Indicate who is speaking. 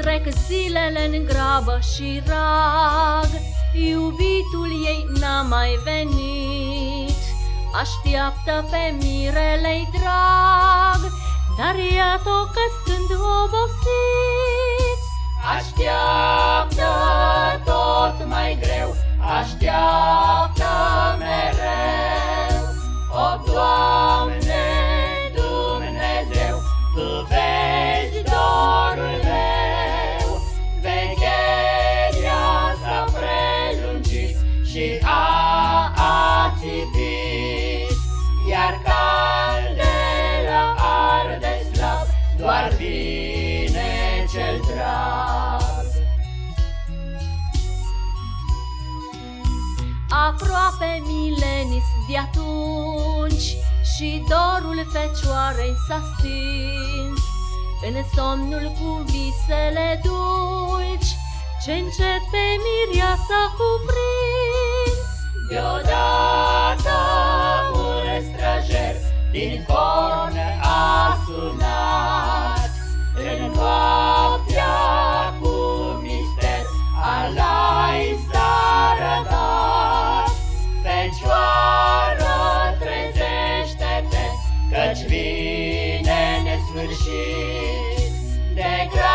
Speaker 1: Trec zilele în grabă și rag, Iubitul ei n-a mai venit. Așteaptă pe mirelei drag, Dar iată că stând obosit. Aproape milenis de atunci Și dorul fecioarei s-a stins. În somnul cu visele dulci ce încet pe miria s-a cuprins.
Speaker 2: Deodată un străjer din corn a sunat sfârșit decât